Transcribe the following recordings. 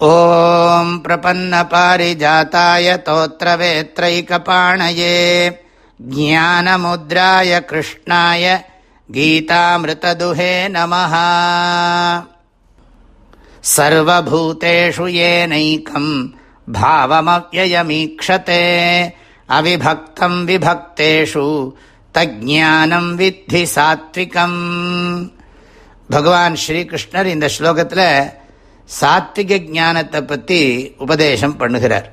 ॐ प्रपन्नपारिजाताय तोत्रवेत्रैकपाणये ज्ञानमुद्राय कृष्णाय गीतामृतदुहे नमः सर्वभूतेषु येनैकम् भावमव्ययमीक्षते अविभक्तम् विभक्तेषु தஜானம் வித்தி சாத்விகம் பகவான் ஸ்ரீகிருஷ்ணர் இந்த ஸ்லோகத்தில் சாத்விக ஞானத்தை பற்றி உபதேசம் பண்ணுகிறார்.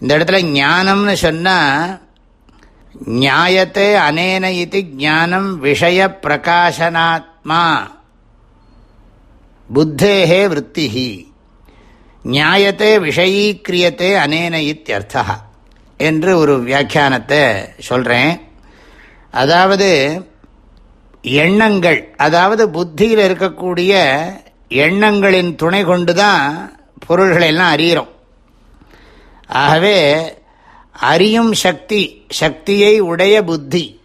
இந்த இடத்துல ஞானம்னு சொன்னால் நியாயத்தை அனேன இது ஞானம் விஷய பிரகாசனாத்மா. புத்தேகே விற்த்திஹி நியாயத்தை விஷயீக்கிரியத்தை அனேன இத்தியர்த்தா என்று ஒரு வியாக்கியானத்தை சொல்கிறேன் அதாவது எண்ணங்கள் அதாவது புத்தியில் இருக்கக்கூடிய எண்ணங்களின் துணை கொண்டு தான் பொருள்களை எல்லாம் அறிகிறோம். ஆகவே அறியும் சக்தி சக்தியை உடைய புத்தி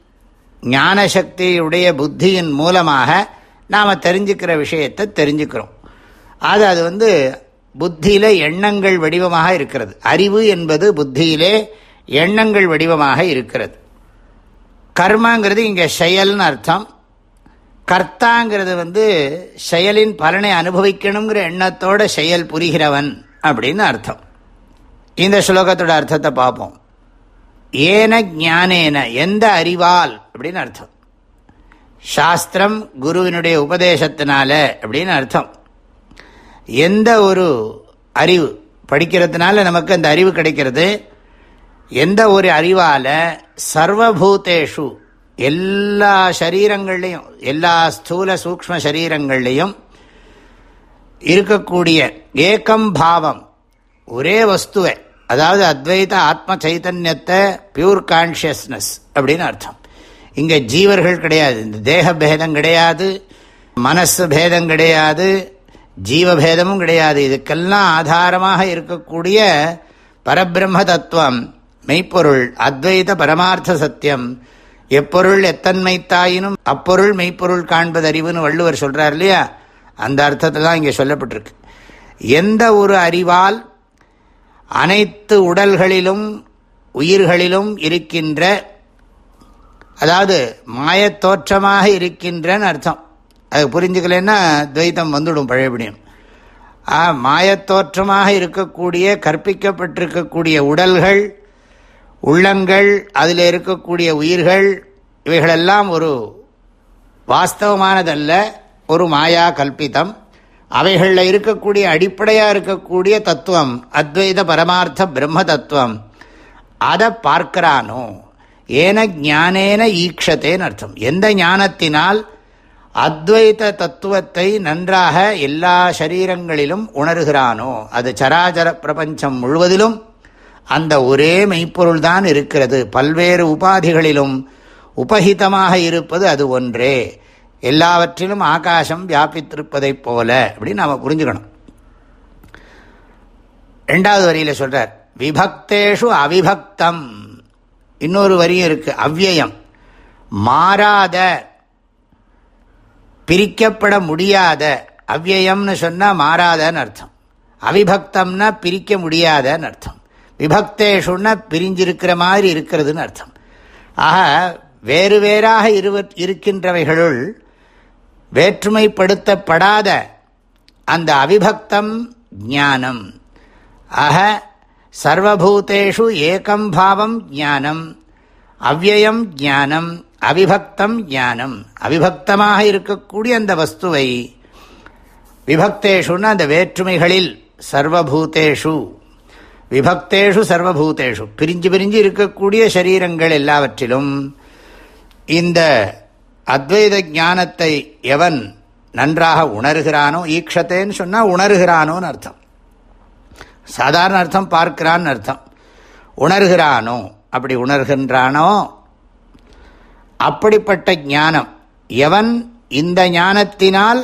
ஞான சக்தியை உடைய புத்தியின் மூலமாக நாம் தெரிஞ்சுக்கிற விஷயத்தை தெரிஞ்சுக்கிறோம். அது அது வந்து புத்தியில் எண்ணங்கள் வடிவமாக இருக்கிறது. அறிவு என்பது புத்தியிலே எண்ணங்கள் வடிவமாக இருக்கிறது. கர்மாங்கிறது இங்கே செயல்னு அர்த்தம். கர்த்தாங்கிறது வந்து செயலின் பலனை அனுபவிக்கணுங்கிற எண்ணத்தோட செயல் புரிகிறவன் அப்படின்னு அர்த்தம். இந்த ஸ்லோகத்தோட அர்த்தத்தை பார்ப்போம். ஏன ஞானேன எந்த அறிவால்? அப்படின்னு அர்த்தம். சாஸ்திரம் குருவினுடைய உபதேசத்தினால அப்படின்னு அர்த்தம். எந்த ஒரு அறிவு படிக்கிறதுனால நமக்கு அந்த அறிவு கிடைக்கிறது. எந்த ஒரு அறிவால் சர்வபூதேஷு எல்லா சரீரங்கள்லையும் எல்லா ஸ்தூல சூக்ம சரீரங்கள்லையும் இருக்கக்கூடிய ஏக்கம் பாவம் ஒரே வஸ்துவை. அதாவது அத்வைத ஆத்ம சைத்தன்யத்தை பியூர் கான்ஷியஸ்னஸ் அப்படின்னு அர்த்தம். இங்கே ஜீவர்கள் கிடையாது. இந்த தேக பேதம் கிடையாது. மனசு பேதம் கிடையாது. ஜீவபேதமும் கிடையாது. இதுக்கெல்லாம் ஆதாரமாக இருக்கக்கூடிய பரபிரம்ம தத்துவம் மெய்ப்பொருள் அத்வைத பரமார்த்த சத்தியம் எப்பொருள் எத்தன்மைத்தாயினும் அப்பொருள் மெய்ப்பொருள் காண்பது அறிவுன்னு வள்ளுவர் சொல்கிறார் இல்லையா? அந்த அர்த்தத்தில் தான் இங்கே சொல்லப்பட்டிருக்கு. எந்த ஒரு அறிவால் அனைத்து உடல்களிலும் உயிர்களிலும் இருக்கின்ற அதாவது மாயத்தோற்றமாக இருக்கின்றன்னு அர்த்தம். அது புரிஞ்சுக்கலன்னா துவைத்தம் வந்துடும் பழையபடியும். மாயத்தோற்றமாக இருக்கக்கூடிய கற்பிக்கப்பட்டிருக்கக்கூடிய உடல்கள் உள்ளங்கள் அதில் இருக்கக்கூடிய உயிர்கள் இவைகளெல்லாம் ஒரு வாஸ்தவமானதல்ல ஒரு மாயா கல்பிதம். அவைகளில் இருக்கக்கூடிய அடிப்படையாக இருக்கக்கூடிய தத்துவம் அத்வைத பரமார்த்த பிரம்ம தத்துவம். அதை பார்க்கிறானோ? ஏன ஞானேன ஈக்ஷத்தேன்னு அர்த்தம். எந்த ஞானத்தினால் அத்வைத தத்துவத்தை நன்றாக எல்லா சரீரங்களிலும் உணர்கிறானோ? அது சராச்சர பிரபஞ்சம் முழுவதிலும் அந்த ஒரே மெய்ப்பொருள் தான் இருக்கிறது. பல்வேறு உபாதிகளிலும் உபஹிதமாக இருப்பது அது ஒன்றே. எல்லாவற்றிலும் ஆகாசம் வியாபித்திருப்பதைப் போல அப்படின்னு நாம் புரிஞ்சுக்கணும். ரெண்டாவது வரியில் சொல்றார் விபக்தேஷு அவிபக்தம். இன்னொரு வரியும் இருக்கு அவ்வியம். மாறாத. பிரிக்கப்பட முடியாத. அவ்வியம்னு சொன்னால் மாறாதன்னு அர்த்தம். அவிபக்தம்னா பிரிக்க முடியாதன்னு அர்த்தம். விபக்தேஷுன்னா பிரிஞ்சிருக்கிற மாதிரி இருக்கிறதுன்னு அர்த்தம். ஆக வேறு வேறாக இருவ இருக்கின்றவைகளுள் வேற்றுமைப்படுத்தப்படாத அந்த அவிபக்தம் ஞானம். ஆக சர்வபூதேஷு ஏகம் பாவம் ஞானம் அவ்வயம் ஞானம் அவிபக்தம் ஞானம். அவிபக்தமாக இருக்கக்கூடிய அந்த வஸ்துவை விபக்தேஷுன்னு அந்த வேற்றுமைகளில் சர்வபூதேஷு விபக்தேஷு சர்வபூதேஷு. பிரிஞ்சு பிரிஞ்சு இருக்கக்கூடிய சரீரங்கள் எல்லாவற்றிலும் இந்த அத்வைத ஞானத்தை எவன் நன்றாக உணர்கிறானோ ஈக்ஷத்தேன்னு சொன்னால் உணர்கிறானோன்னு அர்த்தம். சாதாரண அர்த்தம் பார்க்கிறான்னு அர்த்தம். உணர்கிறானோ அப்படி உணர்கின்றானோ அப்படிப்பட்ட ஞானம் எவன் இந்த ஞானத்தினால்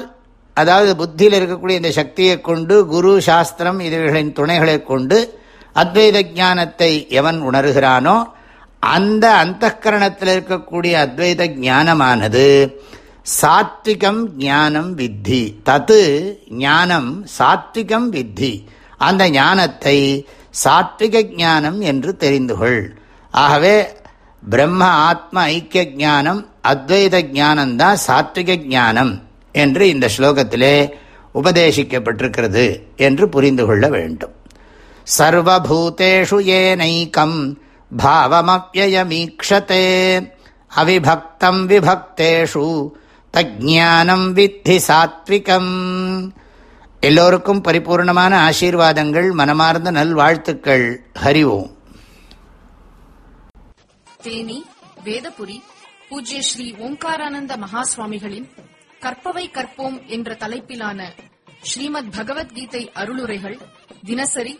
அதாவது புத்தியில் இருக்கக்கூடிய இந்த சக்தியை கொண்டு குரு சாஸ்திரம் இதுகளின் துணைகளை கொண்டு அத்வைத ஜானத்தை எவன் உணர்கிறானோ அந்த அந்த கரணத்தில் இருக்கக்கூடிய அத்வைத ஞானமானது சாத்விகம் ஞானம் வித்தி. தத்து ஞானம் சாத்விகம் வித்தி. அந்த ஞானத்தை சாத்விக ஞானம் என்று தெரிந்து கொள். ஆகவே பிரம்ம ஆத்ம ஐக்கிய ஞானம் அத்வைத ஞானம்தான் சாத்விக ஞானம் என்று இந்த ஸ்லோகத்திலே உபதேசிக்கப்பட்டிருக்கிறது என்று புரிந்து கொள்ள வேண்டும். சர்வபூதேஷு ஏனைக்கம் பாவமப்யயமீக்ஷதே அவிபக்தம் விபக்தேஷு தஜானம் வித்தி சாத்விகம். எல்லோருக்கும் பரிபூர்ணமான ஆசீர்வாதங்கள் மனமார்ந்த நல்வாழ்த்துக்கள். ஹரி ஓம். தேனி வேதபுரி பூஜ்ய ஸ்ரீ ஓம்காரானந்த மகாசுவாமிகளின் கற்பவை கற்போம் என்ற தலைப்பிலான ஸ்ரீமத் பகவத்கீதை அருளுரைகள் தினசரி